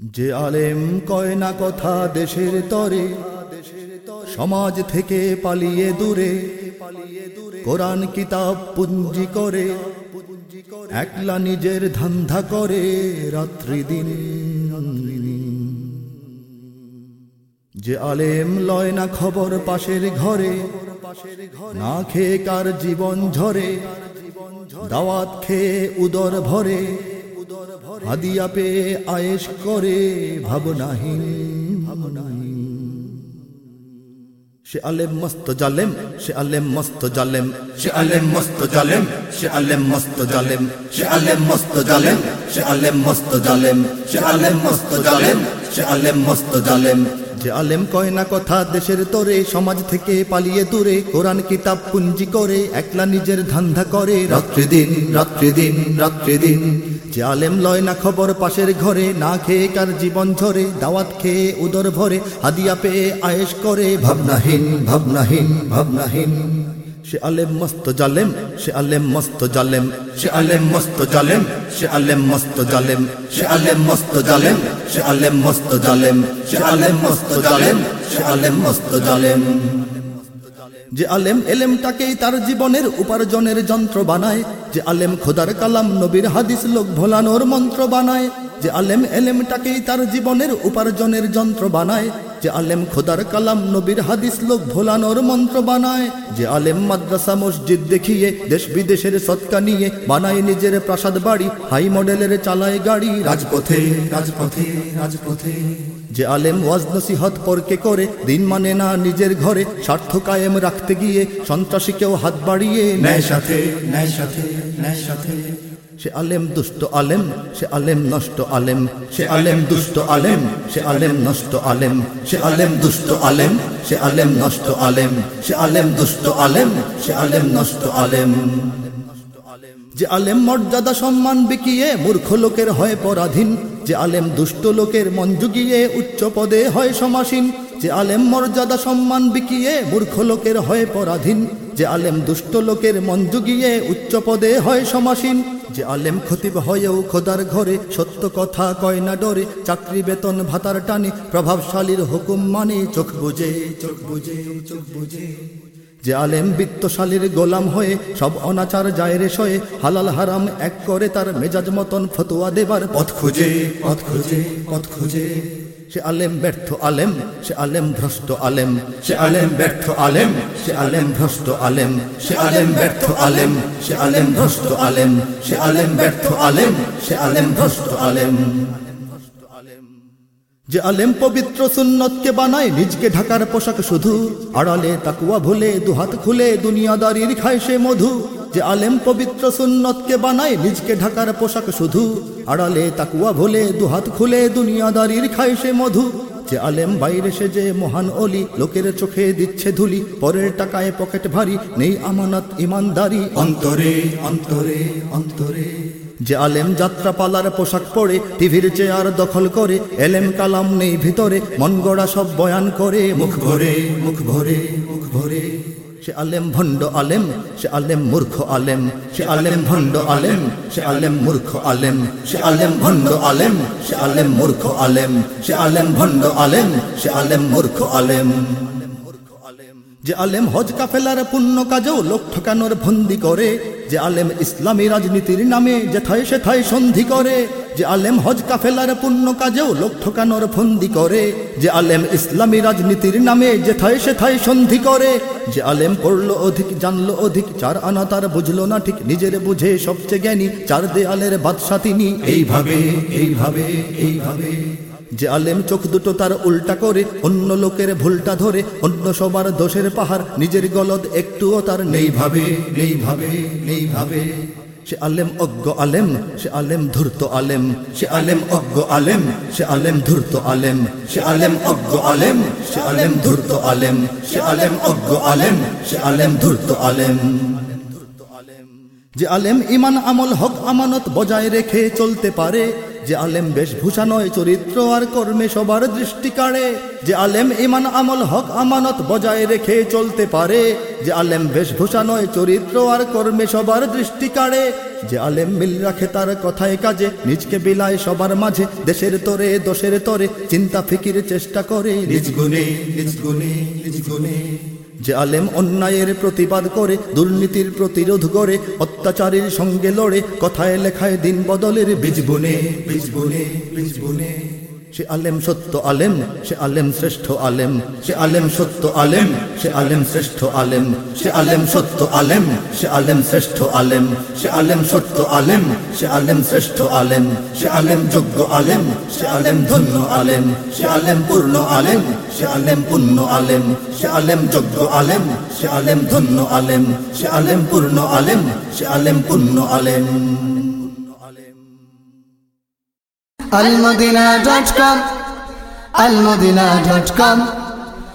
যে আলেম কয় না কথা দেশের তরে, সমাজ থেকে পালিয়ে দূরে, কোরআন কিতাব পুঞ্জি করে, একলা নিজের ধান্ধা করে রাত্রি দিন। যে আলেম লয় না খবর পাশের ঘরে, না খেয়ে কার জীবন ঝরে, দাওয়াত খেয়ে উদর ভরে হাদিয়া পে আয়েস করে ভাবনাহীন ভাবনাহীন। সে আলেম মস্ত জালেম, সে আলেম মস্ত জালেম, সে আলেম মস্ত জালেম, সে আলেম মস্ত জালেম, সে আলেম মস্ত জালেম, সে আলেম মস্ত জালেম, সে আলেম মস্ত জালেম, সে আলেম মস্ত জালেম। যে আলেম কয় না কথা, দেশের তরে, সমাজ থেকে পালিয়ে দূরে। কোরআন কিতাব পুঞ্জি করে, একলা নিজের ধান্ধা করে। রাত্রি দিন রাত্রি দিন রাত্রি দিন। যে আলেম লয় না খবর পাশের ঘরে, না খেয়ে কার জীবন ঝরে দাওয়াত খেয়ে উদর ভরে, হাদিয়া পেয়ে আয়েস করে। ভাবনাহীন ভাবনাহীন ভাবনাহীন। সে আলেম মস্ত জালেম, সে আলেম মস্ত জালেম, সে আলেম মস্ত জালেম, সে আলেম মস্ত জালেম, সে আলেম মস্ত জালেম, সে আলেম মস্ত জালেম, সে আলেম মস্ত জালেম, সে আলেম মস্ত জালেম। যে আলেম এলেমটাকেই তার জীবনের উপার্জনের যন্ত্র বানায়, যে আলেম খোদার কালাম নবীর হাদিস লোক ভোলানোর মন্ত্র বানায়, যে আলেম এলেমটাকেই তার জীবনের উপার্জনের যন্ত্র বানায় যে আলেম খোদার কালাম নবীর হাদিস লোক ভোলানোর মন্ত্র বানায়, যে আলেম মাদ্রাসা মসজিদ দেখিয়ে, দেশ বিদেশের সৎকা নিয়ে বানায় নিজের প্রাসাদ বাড়ি, হাই মডেলের চালায় গাড়ি, রাজপথে রাজপথে রাজপথে। যে আলেম ওয়াজ নসিহত পরকে করে, দিন মানে না নিজের ঘরে, স্বার্থ কায়েম রাখতে গিয়ে সন্ত্রাসীকেও হাত বাড়িয়ে নেয়। ন্যায় সাথে ন্যায় সাথে ন্যায় সাথে। সে আলেম দুষ্ট আলেম, সে আলেম নষ্ট আলেম, সে আলেম দুষ্ট আলেম, সে আলেম নষ্ট আলেম, সে আলেম দুষ্ট আলেম, সে আলেম নষ্ট আলেম, সে আলেম দুষ্ট আলেম, সে আলেম নষ্ট আলেম। যে আলেম মর্যাদা সম্মান বিকিয়ে মূর্খ লোকের হয় পরাধীন, যে আলেম দুষ্ট লোকের মন জুগিয়ে উচ্চ পদে হয় সমাসীন, যে আলেম মর্যাদা সম্মান বিকিয়ে মূর্খ লোকের হয় পরাধীন যে আলেম দুষ্ট লোকের মন জুগিয়ে উচ্চ পদে হয় সমাসীন। যে আলেম খতিব হয়েও খোদার ঘরে সত্য কথা কয় না ডরে, চাকরি বেতন ভাতার টানে প্রভাবশালীর হুকুম মানে চোখ বুঝে চোখ বুঝে চোখ বুঝে। যে আলেম বিত্তশালীর গোলাম হয়ে সব অনাচার যায় রে শয়ে হালাল হারাম এক করে তার মেজাজ মতন ফতোয়া দেবার পথ খুঁজে পথ খুঁজে পথ খুঁজে। সে আলেম ব্যর্থ আলেম, সে আলেম ভ্রষ্ট আলেম, সে আলেম ব্যর্থ আলেম, সে আলেম ভ্রষ্ট আলেম, সে আলেম ব্যর্থ আলেম, সে আলেম ভ্রষ্ট আলেম, সে আলেম ব্যর্থ আলেম, সে আলেম ভ্রষ্ট আলেম। যে আলেম পবিত্র সুন্নতকে বানায়, নিজকে ঢাকার পোশাক শুধু, আড়ালে তাকুয়া ভুলে, দুহাত খুলে, দুনিয়াদারির খায় সে মধু। যে আলেম পবিত্র সুন্নতকে বানায়, নিজকে ঢাকার পোশাক শুধু। আড়ালে তাকুয়া ভুলে, দুহাত খুলে, দুনিয়াদারির খায় সে মধু। যে আলেম বাইরে সে যে মহান অলি, লোকের চোখে দিচ্ছে ধুলি। পরের টাকায় পকেট ভারী, নেই আমানত ইমানদারি। অন্তরে অন্তরে অন্তরে। যে আলেম যাত্রা পালার পোশাক পরে, টিভির চেয়ার দখল করে, এলেম কালাম নেই ভিতরে মন গড়া সব বয়ান করে, মুখ ভরে মুখ ভরে মুখ ভরে। সে আলেম ভণ্ড আলেম, সে আলেম মূর্খ আলেম, সে আলেম ভণ্ড আলেম, সে আলেম মূর্খ আলেম, সে আলেম ভণ্ড আলেম, সে আলেম মূর্খ আলেম, সে আলেম ভণ্ড আলেম, সে আলেম মূর্খ আলেম। যে আলেম হজ কাফেলার পুণ্য কাজেও লোক ঠকানোর ভন্দি করে, যে আলেম ইসলামী রাজনীতির নামে যেথায় সেথায় সন্ধি করে যে আলেম হজ কাফেলার পুণ্য কাজেও লোক ঠকানোর ফন্দি করে যে আলেম ইসলামী রাজনীতির নামে যেথায় সেথায় সন্ধি করে যে আলেম পড়ল অধিক জানলো অধিক চার আনা তার বুঝলো না ঠিক নিজের বুঝে সবচেয়ে জ্ঞানী চার দেয়ালের বাদশা তিনি। এইভাবে এইভাবে এইভাবে। যে আলেম চোখ দুটো তার উল্টা করে অন্য লোকের ভুলটা ধরে অন্য সবার দোষের পাহাড় নিজের গলদ একটুও তার নেই। নেইভাবে নেইভাবে নেইভাবে সে আলেম অজ্ঞ আলেম, সে আলেম ধূর্ত আলেম, সে আলেম অজ্ঞ আলেম, সে আলেম ধূর্ত আলেম, সে আলেম অজ্ঞ আলেম, সে আলেম ধূর্ত আলেম, সে আলেম অজ্ঞ আলেম, সে আলেম ধূর্ত আলেম। যে আলেম ইমান আমল, হক আমানত বজায় রেখে চলতে পারে যে আলেম বেশভূষা নয়, চরিত্র আর কর্মে সবার দৃষ্টি কাড়ে। যে আলেম ইমান, আমল, হক, আমানত বজায় রেখে চলতে পারে। যে আলেম বেশভূষা নয়, চরিত্র আর কর্মে সবার দৃষ্টি কাড়ে। যে আলেম মিল রাখে তার কথায় কাজে, নিজকে বিলায় সবার মাঝে, দেশের তরে, দোষের তরে, চিন্তা, ফিকির, চেষ্টা করে। নিজ গুণে নিজ গুণে নিজ গুণে। যে আলেম অন্যায়ের প্রতিবাদ করে, দুর্নীতির প্রতিরোধ করে, অত্যাচারের সঙ্গে লড়ে, কথায় লেখায় দিন বদলের বীজ বনে বীজ বুনে বীজ বুনে সে আলেম সত্য আলেম সে আলেম শ্রেষ্ঠ আলেম সে আলেম সত্য আলেম সে আলেম শ্রেষ্ঠ আলেম সে আলেম সত্য আলেম সে আলেম শ্রেষ্ঠ আলেম সে আলেম সত্য আলেম সে আলেম শ্রেষ্ঠ আলেম সে আলেম যোগ্য আলেম সে আলেম ধন্য আলেম সে আলেম পূর্ণ আলেম সে আলেম পূর্ণ আলেম সে আলেম যোগ্য আলেম সে আলেম ধন্য আলেম সে আলেম পূর্ণ আলেম সে আলেম পূর্ণ আলেম almadina.com almadina.com